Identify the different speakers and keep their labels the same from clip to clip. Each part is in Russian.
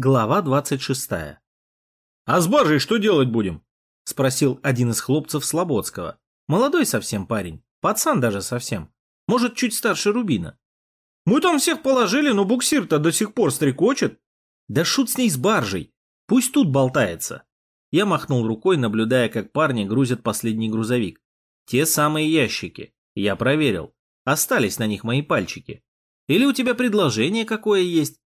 Speaker 1: Глава 26.
Speaker 2: «А с баржей что делать будем?»
Speaker 1: — спросил один из хлопцев Слободского. Молодой совсем парень, пацан даже совсем. Может, чуть старше Рубина.
Speaker 2: «Мы там всех положили, но буксир-то до сих пор стрекочет».
Speaker 1: «Да шут с ней с баржей. Пусть тут болтается». Я махнул рукой, наблюдая, как парни грузят последний грузовик. Те самые ящики. Я проверил. Остались на них мои пальчики. Или у тебя предложение какое есть?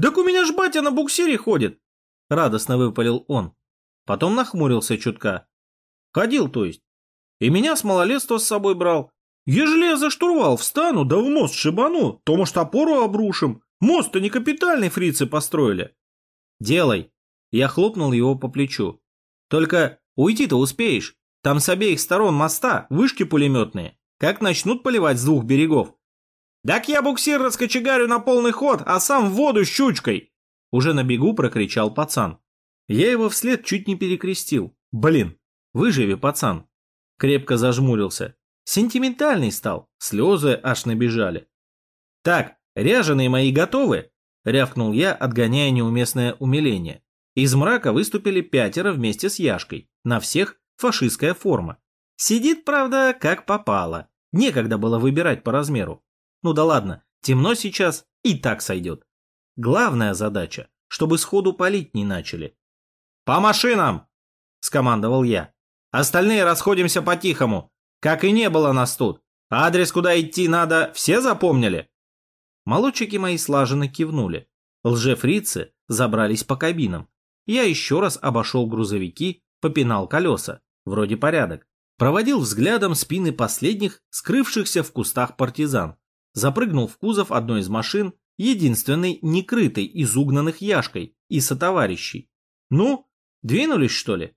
Speaker 2: «Так у меня ж батя на буксире ходит!»
Speaker 1: Радостно выпалил он. Потом нахмурился чутка.
Speaker 2: «Ходил, то есть. И меня с малолетства с собой брал. Ежели я за штурвал встану, да в мост шибану, то, может, опору обрушим. Мост-то не капитальный фрицы построили».
Speaker 1: «Делай!» Я хлопнул его по плечу. «Только уйти-то успеешь. Там с обеих сторон моста вышки пулеметные. Как начнут поливать с двух берегов,
Speaker 2: «Так я буксир раскочегарю на полный ход, а сам в воду щучкой!»
Speaker 1: Уже на бегу прокричал пацан. Я его вслед чуть не перекрестил. Блин, выживи, пацан. Крепко зажмурился. Сентиментальный стал, слезы аж набежали. «Так, ряженые мои готовы?» — рявкнул я, отгоняя неуместное умиление. Из мрака выступили пятеро вместе с Яшкой. На всех фашистская форма. Сидит, правда, как попало. Некогда было выбирать по размеру. Ну да ладно, темно сейчас и так сойдет. Главная задача, чтобы сходу палить не начали.
Speaker 2: «По машинам!» – скомандовал я. «Остальные расходимся по-тихому. Как и не было нас тут. Адрес, куда идти надо, все запомнили?»
Speaker 1: Молодчики мои слаженно кивнули. Лжефрицы забрались по кабинам. Я еще раз обошел грузовики, попинал колеса. Вроде порядок. Проводил взглядом спины последних, скрывшихся в кустах партизан запрыгнул в кузов одной из машин, единственной некрытой из угнанных яшкой и сотоварищей. Ну, двинулись что ли?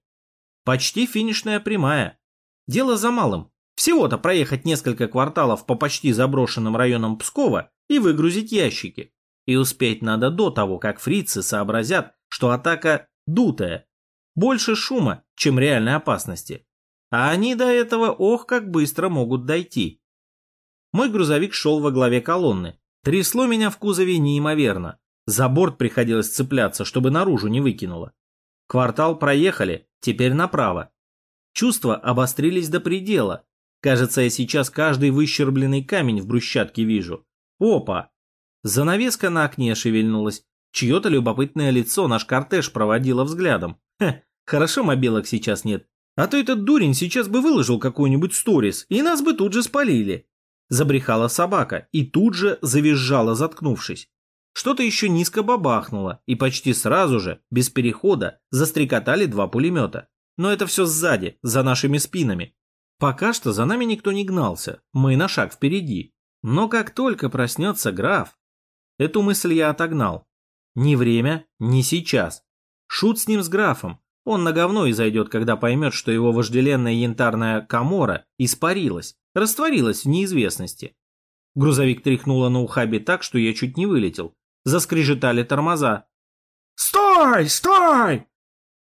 Speaker 1: Почти финишная прямая. Дело за малым. Всего-то проехать несколько кварталов по почти заброшенным районам Пскова и выгрузить ящики. И успеть надо до того, как фрицы сообразят, что атака дутая. Больше шума, чем реальной опасности. А они до этого ох, как быстро могут дойти. Мой грузовик шел во главе колонны. Трясло меня в кузове неимоверно. За борт приходилось цепляться, чтобы наружу не выкинуло. Квартал проехали, теперь направо. Чувства обострились до предела. Кажется, я сейчас каждый выщербленный камень в брусчатке вижу. Опа! Занавеска на окне шевельнулась. Чье-то любопытное лицо наш кортеж проводило взглядом. Хе, хорошо мобилок сейчас нет. А то этот дурень сейчас бы выложил какой-нибудь сторис, и нас бы тут же спалили. Забрехала собака и тут же завизжала, заткнувшись. Что-то еще низко бабахнуло, и почти сразу же, без перехода, застрекотали два пулемета. Но это все сзади, за нашими спинами. Пока что за нами никто не гнался, мы на шаг впереди. Но как только проснется граф... Эту мысль я отогнал. Ни время, ни сейчас. Шут с ним с графом. Он на говно и зайдет, когда поймет, что его вожделенная янтарная комора испарилась, растворилась в неизвестности. Грузовик тряхнуло на ухабе так, что я чуть не вылетел. Заскрежетали тормоза.
Speaker 2: «Стой! Стой!»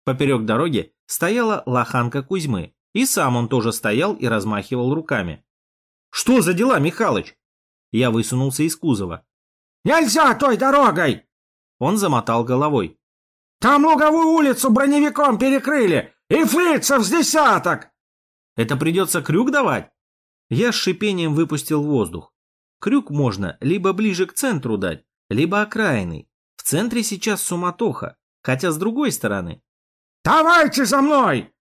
Speaker 1: Поперек дороги стояла лоханка Кузьмы, и сам он тоже стоял и размахивал руками. «Что за дела, Михалыч?» Я высунулся из кузова.
Speaker 2: «Нельзя той дорогой!»
Speaker 1: Он замотал головой.
Speaker 2: «Там луговую улицу броневиком перекрыли, и фрицев с десяток!»
Speaker 1: «Это придется крюк давать?» Я с шипением выпустил воздух. Крюк можно либо ближе к центру дать, либо окраиной. В центре сейчас суматоха, хотя с другой стороны.
Speaker 2: «Давайте за мной!»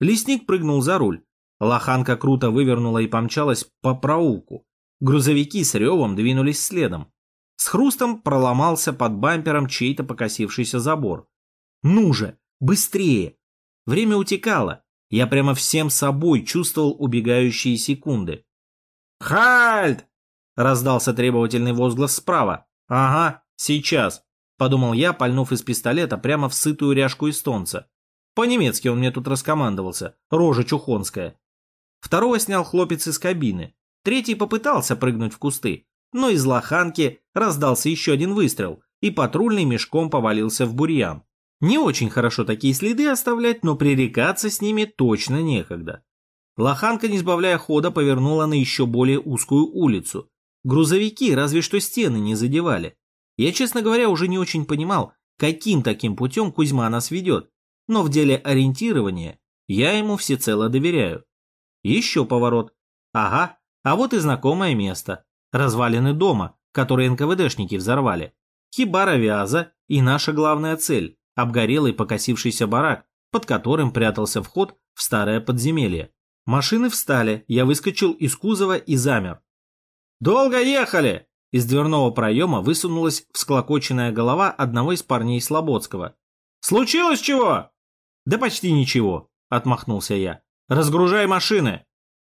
Speaker 1: Лесник прыгнул за руль. Лоханка круто вывернула и помчалась по проулку. Грузовики с ревом двинулись следом. С хрустом проломался под бампером чей-то покосившийся забор. «Ну же, быстрее!» Время утекало, я прямо всем собой чувствовал убегающие секунды.
Speaker 2: «Хальт!»
Speaker 1: — раздался требовательный возглас справа. «Ага, сейчас», — подумал я, пальнув из пистолета прямо в сытую ряжку эстонца. По-немецки он мне тут раскомандовался, рожа чухонская. Второго снял хлопец из кабины. Третий попытался прыгнуть в кусты, но из лоханки раздался еще один выстрел, и патрульный мешком повалился в бурьян. Не очень хорошо такие следы оставлять, но пререкаться с ними точно некогда. Лоханка, не сбавляя хода, повернула на еще более узкую улицу. Грузовики разве что стены не задевали. Я, честно говоря, уже не очень понимал, каким таким путем Кузьма нас ведет, но в деле ориентирования я ему всецело доверяю. Еще поворот. Ага, а вот и знакомое место. Развалины дома, которые НКВДшники взорвали. Хибара Вяза и наша главная цель – обгорелый покосившийся барак, под которым прятался вход в старое подземелье. Машины встали, я выскочил из кузова и замер. «Долго ехали!» Из дверного проема высунулась всклокоченная голова одного из парней Слободского. «Случилось чего?» «Да почти ничего», — отмахнулся я. «Разгружай машины!»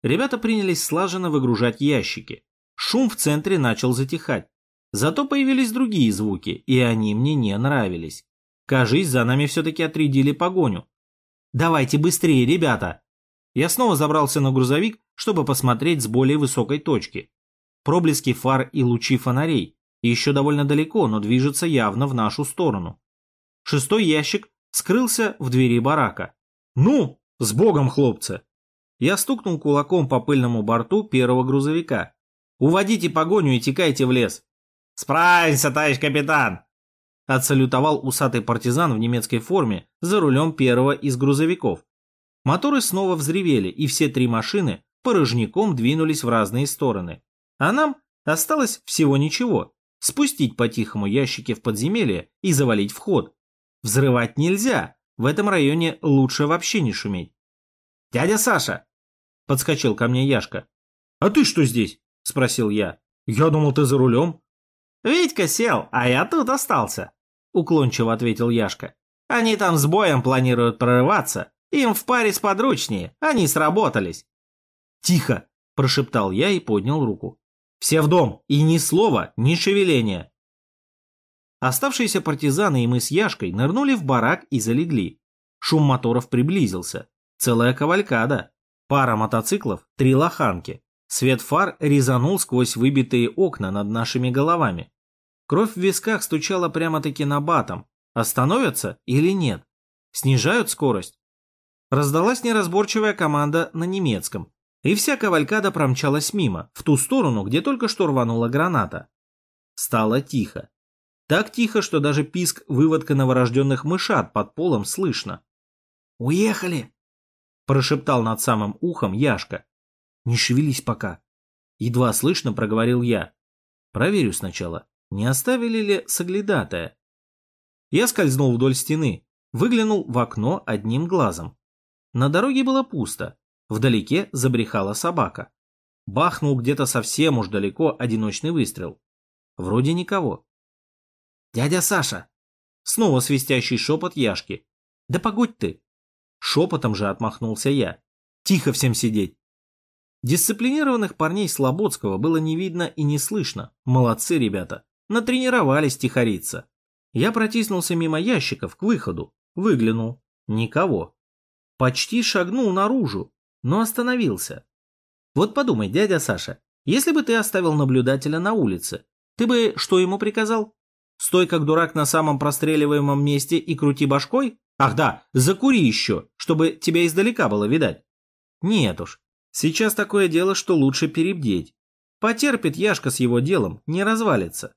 Speaker 1: Ребята принялись слаженно выгружать ящики. Шум в центре начал затихать. Зато появились другие звуки, и они мне не нравились. Кажись, за нами все-таки отрядили погоню. «Давайте быстрее, ребята!» Я снова забрался на грузовик, чтобы посмотреть с более высокой точки. Проблески фар и лучи фонарей. Еще довольно далеко, но движется явно в нашу сторону. Шестой ящик скрылся в двери барака. «Ну, с богом, хлопцы!» Я стукнул кулаком по пыльному борту первого грузовика. «Уводите погоню и текайте в лес!»
Speaker 2: «Справимся, товарищ капитан!»
Speaker 1: Отсалютовал усатый партизан в немецкой форме за рулем первого из грузовиков. Моторы снова взревели, и все три машины порожняком двинулись в разные стороны. А нам осталось всего ничего. Спустить по-тихому ящики в подземелье и завалить вход. Взрывать нельзя, в этом районе лучше вообще не шуметь. «Дядя Саша!» – подскочил ко мне Яшка.
Speaker 2: «А ты что здесь?» – спросил я. «Я думал, ты за рулем».
Speaker 3: «Витька сел, а я тут остался», – уклончиво ответил Яшка. «Они там с боем планируют прорываться. Им в паре сподручнее, они сработались».
Speaker 1: «Тихо!» – прошептал я и поднял руку. «Все в дом, и ни слова, ни шевеления!» Оставшиеся партизаны и мы с Яшкой нырнули в барак и залегли. Шум моторов приблизился. Целая кавалькада. Пара мотоциклов, три лоханки. Свет фар резанул сквозь выбитые окна над нашими головами. Кровь в висках стучала прямо-таки на батом. Остановятся или нет? Снижают скорость? Раздалась неразборчивая команда на немецком, и вся кавалькада промчалась мимо, в ту сторону, где только что рванула граната. Стало тихо. Так тихо, что даже писк выводка новорожденных мышат под полом слышно.
Speaker 3: «Уехали!» – прошептал над самым ухом Яшка.
Speaker 1: «Не шевелись пока!» Едва слышно проговорил я. Проверю сначала, не оставили ли соглядатая. Я скользнул вдоль стены, выглянул в окно одним глазом. На дороге было пусто, вдалеке забрехала собака. Бахнул где-то совсем уж далеко одиночный выстрел. Вроде никого.
Speaker 3: «Дядя Саша!»
Speaker 1: Снова свистящий шепот Яшки. «Да погодь ты!» Шепотом же отмахнулся я. «Тихо всем сидеть!» Дисциплинированных парней Слободского было не видно и не слышно. Молодцы ребята. Натренировались тихориться. Я протиснулся мимо ящиков к выходу. Выглянул. Никого. Почти шагнул наружу, но остановился. Вот подумай, дядя Саша, если бы ты оставил наблюдателя на улице, ты бы что ему приказал? Стой как дурак на самом простреливаемом месте и крути башкой? Ах да, закури еще, чтобы тебя издалека было видать. Нет уж, сейчас такое дело, что лучше перебдеть. Потерпит Яшка с его делом, не развалится.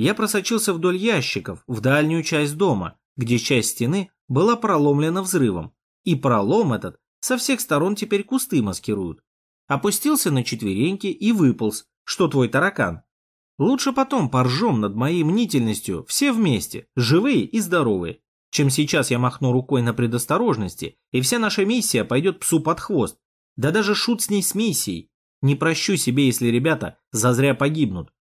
Speaker 1: Я просочился вдоль ящиков, в дальнюю часть дома, где часть стены была проломлена взрывом, и пролом этот со всех сторон теперь кусты маскируют. Опустился на четвереньки и выполз, что твой таракан. Лучше потом поржем над моей мнительностью все вместе, живые и здоровые, чем сейчас я махну рукой на предосторожности, и вся наша миссия пойдет псу под хвост. Да даже шут с ней с миссией. Не прощу себе, если ребята зазря погибнут.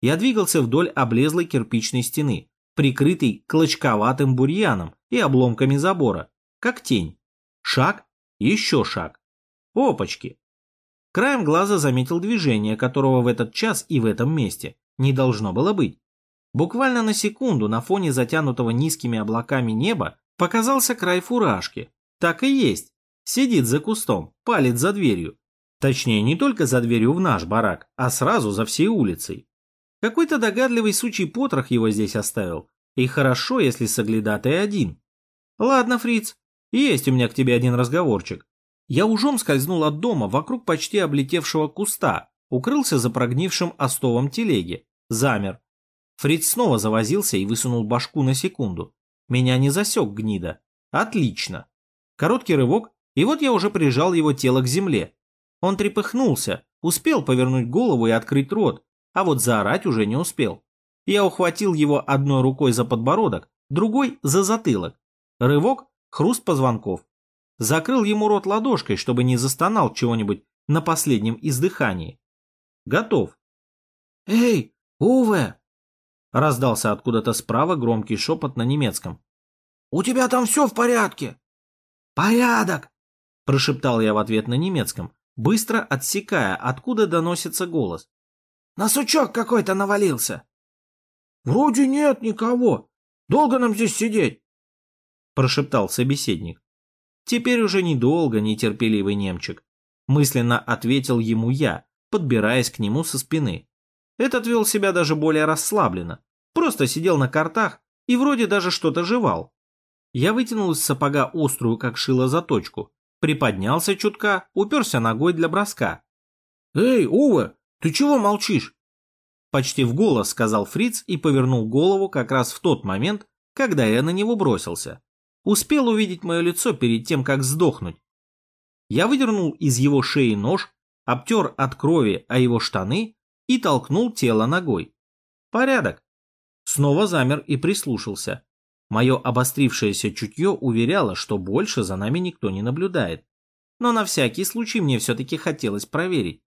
Speaker 1: Я двигался вдоль облезлой кирпичной стены, прикрытой клочковатым бурьяном и обломками забора, как тень. Шаг, еще шаг. Опачки, Краем глаза заметил движение, которого в этот час и в этом месте не должно было быть. Буквально на секунду на фоне затянутого низкими облаками неба показался край фуражки. Так и есть. Сидит за кустом, палит за дверью. Точнее, не только за дверью в наш барак, а сразу за всей улицей. Какой-то догадливый сучий потрох его здесь оставил. И хорошо, если соглядатый один. Ладно, фриц, есть у меня к тебе один разговорчик. Я ужом скользнул от дома вокруг почти облетевшего куста, укрылся за прогнившим остовом телеги, замер. Фриц снова завозился и высунул башку на секунду. Меня не засек гнида. Отлично. Короткий рывок, и вот я уже прижал его тело к земле. Он трепыхнулся, успел повернуть голову и открыть рот, а вот заорать уже не успел. Я ухватил его одной рукой за подбородок, другой за затылок. Рывок, хруст позвонков. Закрыл ему рот ладошкой, чтобы не застонал чего-нибудь на последнем издыхании. Готов.
Speaker 3: «Эй, Уве!»
Speaker 1: Раздался откуда-то справа громкий шепот на немецком.
Speaker 3: «У тебя там все в порядке?»
Speaker 1: «Порядок!» Прошептал я в ответ на немецком, быстро отсекая, откуда доносится голос.
Speaker 3: «На сучок какой-то навалился!»
Speaker 2: «Вроде нет никого. Долго нам здесь сидеть?»
Speaker 1: Прошептал собеседник. Теперь уже недолго, нетерпеливый немчик. Мысленно ответил ему я, подбираясь к нему со спины. Этот вел себя даже более расслабленно. Просто сидел на картах и вроде даже что-то жевал. Я вытянул из сапога острую, как шило, заточку. Приподнялся чутка, уперся ногой для броска.
Speaker 2: «Эй, Уве, ты чего молчишь?»
Speaker 1: Почти в голос сказал Фриц и повернул голову как раз в тот момент, когда я на него бросился. Успел увидеть мое лицо перед тем, как сдохнуть. Я выдернул из его шеи нож, обтер от крови о его штаны и толкнул тело ногой. Порядок. Снова замер и прислушался. Мое обострившееся чутье уверяло, что больше за нами никто не наблюдает. Но на всякий случай мне все-таки хотелось проверить.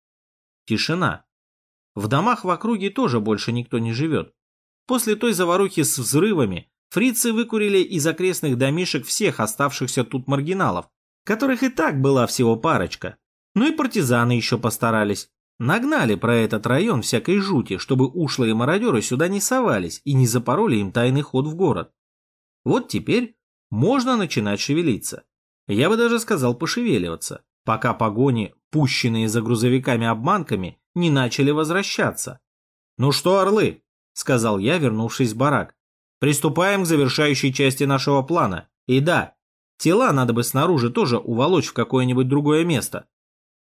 Speaker 1: Тишина. В домах в округе тоже больше никто не живет. После той заварухи с взрывами фрицы выкурили из окрестных домишек всех оставшихся тут маргиналов, которых и так была всего парочка. Ну и партизаны еще постарались. Нагнали про этот район всякой жути, чтобы ушлые мародеры сюда не совались и не запороли им тайный ход в город. Вот теперь можно начинать шевелиться. Я бы даже сказал пошевеливаться, пока погони, пущенные за грузовиками обманками, не начали возвращаться. «Ну что, орлы?» – сказал я, вернувшись в барак. «Приступаем к завершающей части нашего плана. И да, тела надо бы снаружи тоже уволочь в какое-нибудь другое место».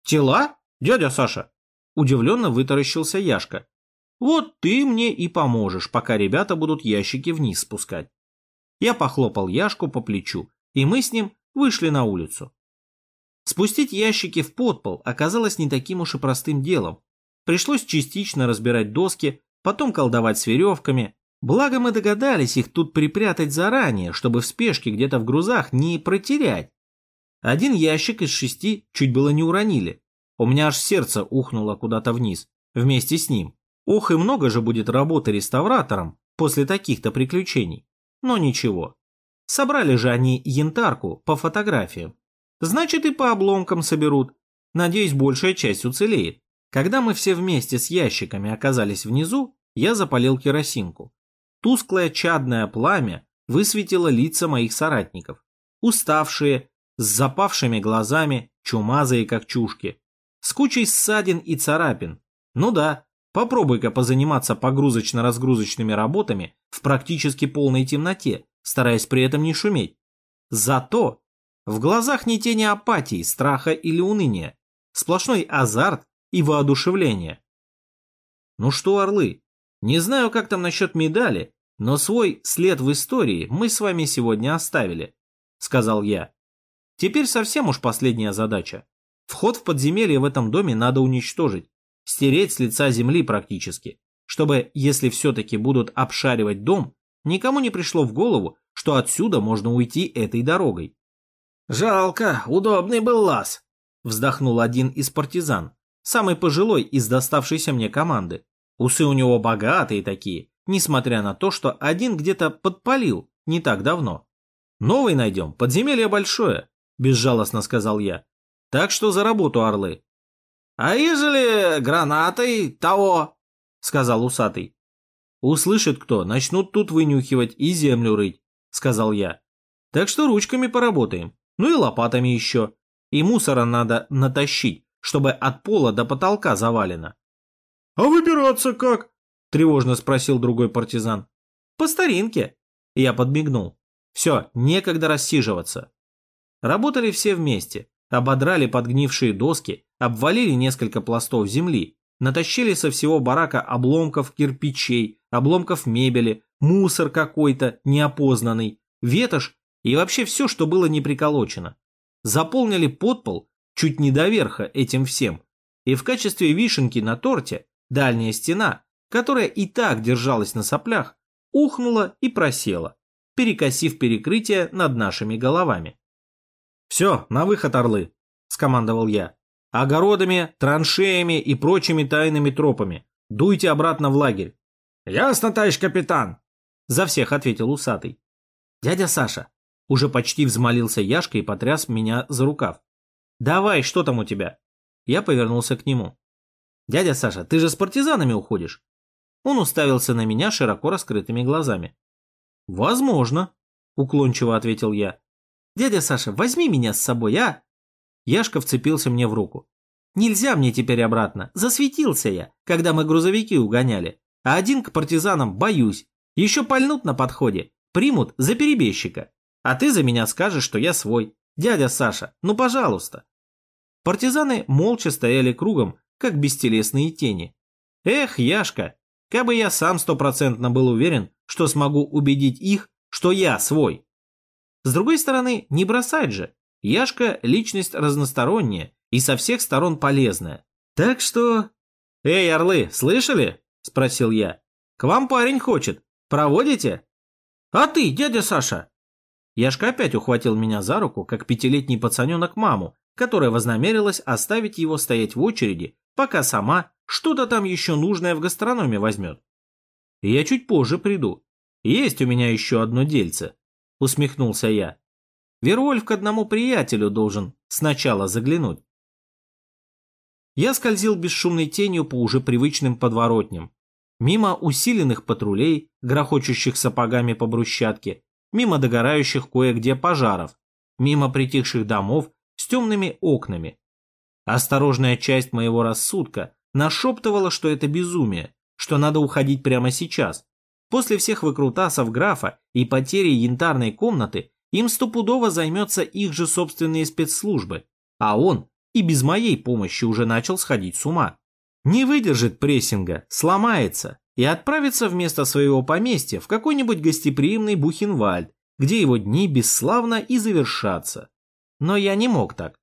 Speaker 1: «Тела? Дядя Саша?» – удивленно вытаращился Яшка. «Вот ты мне и поможешь, пока ребята будут ящики вниз спускать». Я похлопал Яшку по плечу, и мы с ним вышли на улицу. Спустить ящики в подпол оказалось не таким уж и простым делом. Пришлось частично разбирать доски, потом колдовать с веревками. Благо мы догадались их тут припрятать заранее, чтобы в спешке где-то в грузах не протерять. Один ящик из шести чуть было не уронили. У меня аж сердце ухнуло куда-то вниз, вместе с ним. Ох, и много же будет работы реставратором после таких-то приключений. Но ничего. Собрали же они янтарку по фотографиям. Значит, и по обломкам соберут. Надеюсь, большая часть уцелеет. Когда мы все вместе с ящиками оказались внизу, я запалил керосинку. Тусклое чадное пламя высветило лица моих соратников. Уставшие, с запавшими глазами, чумазые как чушки. С кучей ссадин и царапин. Ну да, попробуй-ка позаниматься погрузочно-разгрузочными работами в практически полной темноте, стараясь при этом не шуметь. Зато в глазах ни тени апатии, страха или уныния. Сплошной азарт и воодушевление. Ну что, орлы, не знаю, как там насчет медали, но свой след в истории мы с вами сегодня оставили, сказал я. Теперь совсем уж последняя задача. Вход в подземелье в этом доме надо уничтожить, стереть с лица земли практически, чтобы, если все-таки будут обшаривать дом, никому не пришло в голову, что отсюда можно уйти этой дорогой.
Speaker 3: «Жалко, удобный был лаз», — вздохнул один из партизан, самый пожилой из доставшейся мне команды. Усы у него богатые такие, несмотря на то, что один где-то подпалил не так давно. «Новый найдем, подземелье большое», — безжалостно сказал я. «Так что за работу, орлы».
Speaker 2: «А ежели гранатой того?» — сказал усатый.
Speaker 1: «Услышит кто, начнут тут вынюхивать и землю рыть», — сказал я. «Так что ручками поработаем. Ну и лопатами еще. И мусора надо натащить, чтобы от пола до потолка завалено.
Speaker 2: «А выбираться как?» – тревожно спросил другой партизан.
Speaker 1: «По старинке». Я подмигнул. «Все, некогда рассиживаться». Работали все вместе. Ободрали подгнившие доски, обвалили несколько пластов земли,
Speaker 3: натащили со всего барака обломков кирпичей, обломков мебели, мусор какой-то неопознанный, ветошь и вообще все, что было не приколочено. Заполнили подпол чуть не до верха этим всем. И в качестве вишенки на торте дальняя стена, которая и так держалась на соплях, ухнула и просела, перекосив перекрытие над нашими головами. «Все, на выход, орлы!» – скомандовал я. «Огородами, траншеями и прочими тайными тропами. Дуйте обратно в лагерь».
Speaker 2: «Ясно, товарищ капитан!»
Speaker 3: – за всех ответил усатый. «Дядя Саша!» – уже почти взмолился Яшка и потряс меня за рукав. «Давай, что там у тебя?» Я повернулся к нему. «Дядя Саша, ты же с партизанами уходишь?» Он уставился на меня широко раскрытыми глазами. «Возможно», — уклончиво ответил я. «Дядя Саша, возьми меня с собой, а?» Яшка вцепился мне в руку. «Нельзя мне теперь обратно. Засветился я, когда мы грузовики угоняли. А один к партизанам боюсь. Еще пальнут на подходе. Примут за перебежчика. А ты за меня скажешь, что я свой. Дядя Саша, ну пожалуйста». Партизаны молча стояли кругом, как бестелесные тени. Эх, Яшка, Кабы я сам стопроцентно был уверен, что смогу убедить их, что я свой. С другой стороны, не бросать же. Яшка – личность разносторонняя и со всех сторон полезная. Так что... «Эй, орлы, слышали?» – спросил я. «К вам парень хочет. Проводите?» «А ты, дядя Саша?» Яшка опять ухватил меня за руку, как пятилетний пацаненок маму, которая вознамерилась оставить его стоять в очереди, пока сама что-то там еще нужное в гастрономе возьмет. Я чуть позже приду. Есть у меня еще одно дельце, усмехнулся я. Вервольф к одному приятелю должен сначала заглянуть. Я скользил бесшумной тенью по уже привычным подворотням. Мимо усиленных патрулей, грохочущих сапогами по брусчатке, мимо догорающих кое-где пожаров, мимо притихших домов с темными окнами. Осторожная часть моего рассудка нашептывала, что это безумие, что надо уходить прямо сейчас. После всех выкрутасов графа и потери янтарной комнаты им стопудово займется их же собственные спецслужбы, а он и без моей помощи уже начал сходить с ума. Не выдержит прессинга, сломается и отправится вместо своего поместья в какой-нибудь гостеприимный Бухенвальд, где его дни бесславно и завершатся. Но я не мог так.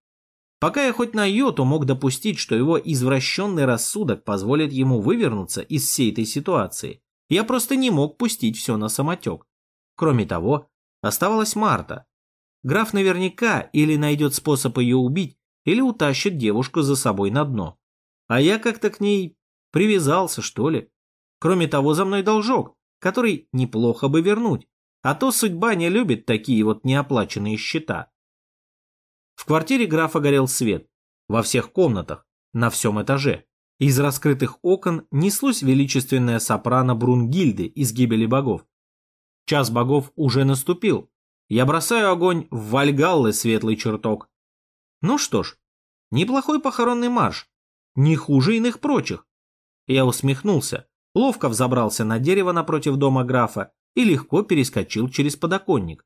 Speaker 3: Пока я хоть на йоту мог допустить, что его извращенный рассудок позволит ему вывернуться из всей этой ситуации, я просто не мог пустить все на самотек. Кроме того, оставалась Марта. Граф наверняка или найдет способ ее убить, или утащит девушку за собой на дно. А я как-то к ней привязался, что ли. Кроме того, за мной должок, который неплохо бы вернуть. А то судьба не любит такие вот неоплаченные счета. В квартире графа горел свет. Во всех комнатах, на всем этаже. Из раскрытых окон неслось величественная сопрано Брунгильды из «Гибели богов». Час богов уже наступил. Я бросаю огонь в Вальгаллы, светлый чертог. Ну что ж, неплохой похоронный марш. Не хуже иных прочих. Я усмехнулся, ловко взобрался на дерево напротив дома графа и легко перескочил через подоконник.